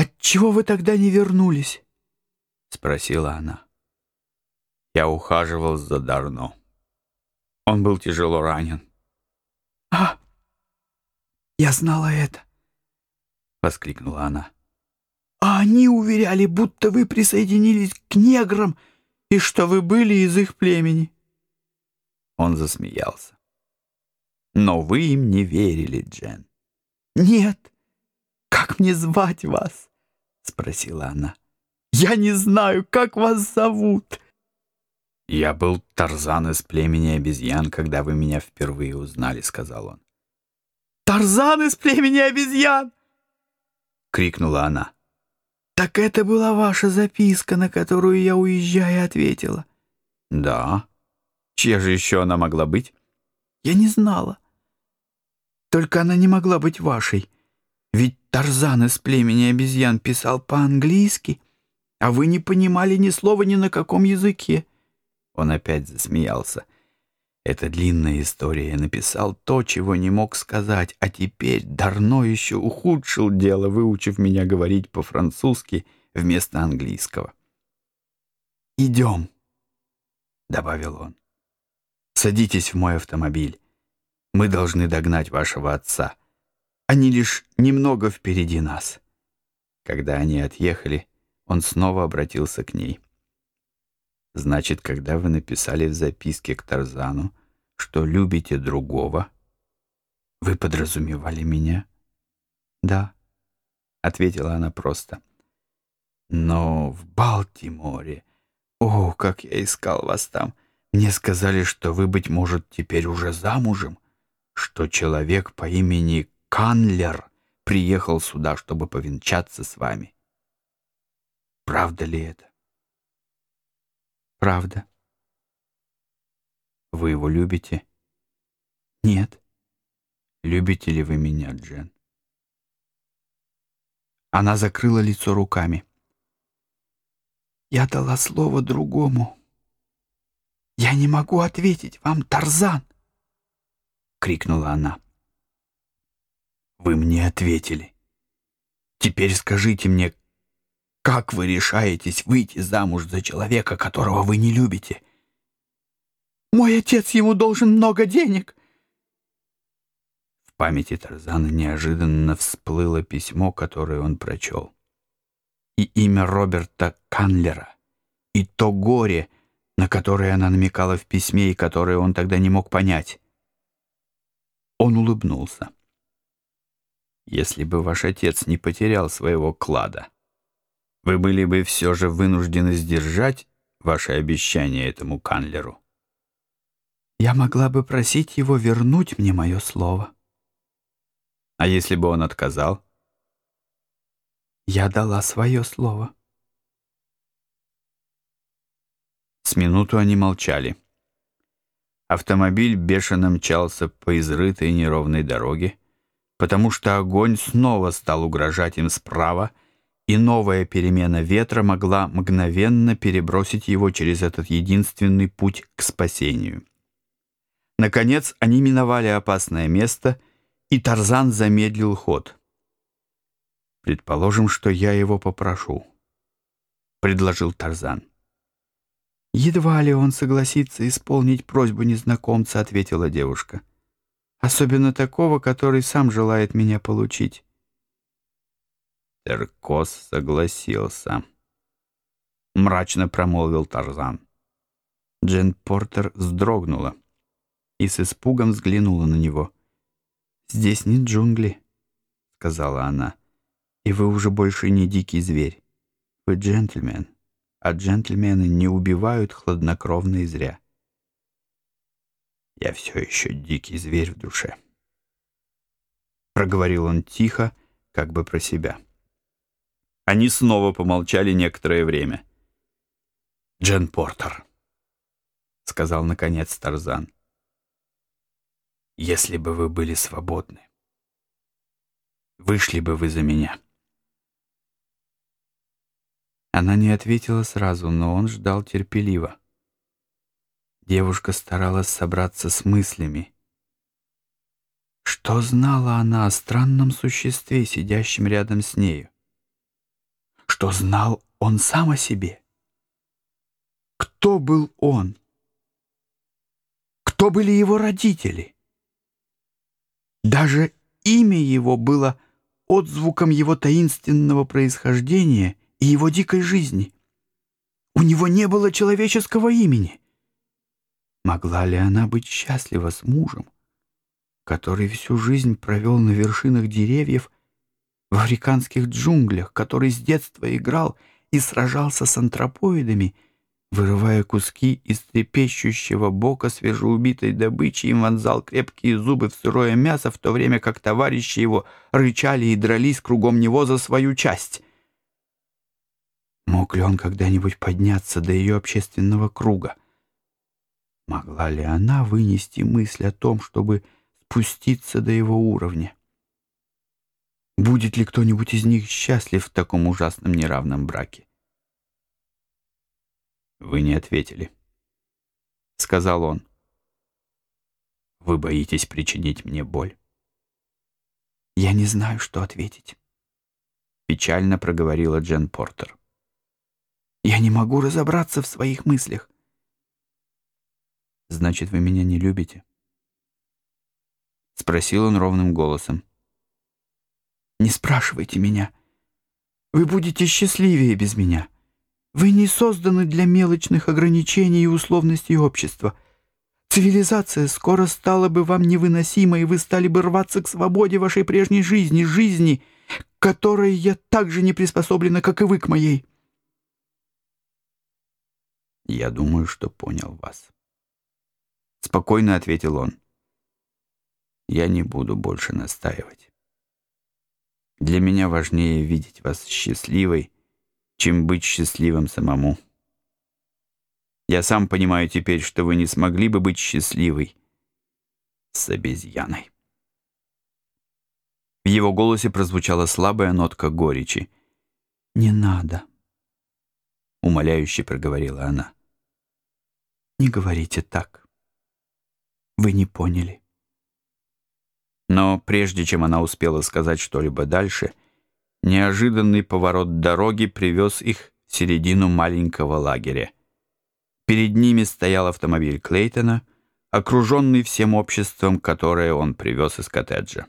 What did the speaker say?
«Отчего вы тогда не вернулись?» — спросила она. Я ухаживал за Дарно. Он был тяжело ранен. «А, я знала это!» — воскликнула она. «А они уверяли, будто вы присоединились к неграм и что вы были из их племени». Он засмеялся. «Но вы им не верили, Джен». «Нет. Как мне звать вас?» — спросила она. «Я не знаю, как вас зовут». «Я был Тарзан из племени обезьян, когда вы меня впервые узнали», — сказал он. «Тарзан из племени обезьян!» — крикнула она. «Так это была ваша записка, на которую я, уезжая, ответила?» «Да. Чья же еще она могла быть?» «Я не знала. Только она не могла быть вашей. Тарзан из племени обезьян писал по-английски, а вы не понимали ни слова ни на каком языке». Он опять засмеялся. Это длинная история. Написал то, чего не мог сказать, а теперь Дарно еще ухудшил дело, выучив меня говорить по-французски вместо английского. «Идем», — добавил он. «Садитесь в мой автомобиль. Мы должны догнать вашего отца. Они лишь немного впереди нас». Когда они отъехали, он снова обратился к ней. Значит, когда вы написали в записке к Тарзану, что любите другого, вы подразумевали меня? Да, ответила она просто. Но в Балтиморе, о, как я искал вас там, мне сказали, что вы, быть может, теперь уже замужем, что человек по имени Канлер приехал сюда, чтобы повенчаться с вами. Правда ли это? Правда. Вы его любите? Нет. Любите ли вы меня, Джен? Она закрыла лицо руками. Я дала слово другому. Я не могу ответить вам, Тарзан, крикнула она. Вы мне ответили. Теперь скажите мне, как вы решаетесь выйти замуж за человека, которого вы не любите? Мой отец ему должен много денег. В памяти Тарзана неожиданно всплыло письмо, которое он прочел. И имя Роберта Канлера, и то горе, на которое она намекала в письме и которое он тогда не мог понять. Он улыбнулся. «Если бы ваш отец не потерял своего клада, вы были бы все же вынуждены сдержать ваше обещание этому Канлеру. Я могла бы просить его вернуть мне мое слово. А если бы он отказал? Я дала свое слово. С минуту они молчали. Автомобиль бешено мчался по изрытой неровной дороге, потому что огонь снова стал угрожать им справа, и новая перемена ветра могла мгновенно перебросить его через этот единственный путь к спасению. Наконец они миновали опасное место, и Тарзан замедлил ход. «Предположим, что я его попрошу», — предложил Тарзан. «Едва ли он согласится исполнить просьбу незнакомца», — ответила девушка. «Особенно такого, который сам желает меня получить». Теркос согласился. Мрачно промолвил Тарзан. Джен Портер вздрогнула и с испугом взглянула на него. «Здесь не джунгли», — сказала она, — «и вы уже больше не дикий зверь. Вы джентльмен, а джентльмены не убивают хладнокровно и зря». «Я все еще дикий зверь в душе», — проговорил он тихо, как бы про себя. Они снова помолчали некоторое время. «Джен Портер», — сказал наконец Тарзан, — «если бы вы были свободны, вышли бы вы за меня». Она не ответила сразу, но он ждал терпеливо. Девушка старалась собраться с мыслями. Что знала она о странном существе, сидящем рядом с нею? что знал он сам о себе. Кто был он? Кто были его родители? Даже имя его было отзвуком его таинственного происхождения и его дикой жизни. У него не было человеческого имени. Могла ли она быть счастлива с мужем, который всю жизнь провел на вершинах деревьев в африканских джунглях, который с детства играл и сражался с антропоидами, вырывая куски из трепещущего бока свежеубитой добычи и вонзал крепкие зубы в сырое мясо, в то время как товарищи его рычали и дрались кругом него за свою часть. Мог ли он когда-нибудь подняться до ее общественного круга? Могла ли она вынести мысль о том, чтобы спуститься до его уровня? Будет ли кто-нибудь из них счастлив в таком ужасном неравном браке? «Вы не ответили», — сказал он. «Вы боитесь причинить мне боль?» «Я не знаю, что ответить», — печально проговорила Джен Портер. «Я не могу разобраться в своих мыслях». «Значит, вы меня не любите?» — спросил он ровным голосом. Не спрашивайте меня. Вы будете счастливее без меня. Вы не созданы для мелочных ограничений и условностей общества. Цивилизация скоро стала бы вам невыносима, и вы стали бы рваться к свободе вашей прежней жизни, жизни, которой я так же не приспособлена, как и вы к моей. «Я думаю, что понял вас», — спокойно ответил он. «Я не буду больше настаивать. Для меня важнее видеть вас счастливой, чем быть счастливым самому. Я сам понимаю теперь, что вы не смогли бы быть счастливой с обезьяной. В его голосе прозвучала слабая нотка горечи. «Не надо», — умоляюще проговорила она. «Не говорите так. Вы не поняли». Но прежде чем она успела сказать что-либо дальше, неожиданный поворот дороги привез их в середину маленького лагеря. Перед ними стоял автомобиль Клейтона, окруженный всем обществом, которое он привез из коттеджа.